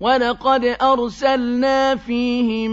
وَلَقَدْ أَرْسَلْنَا فِيهِم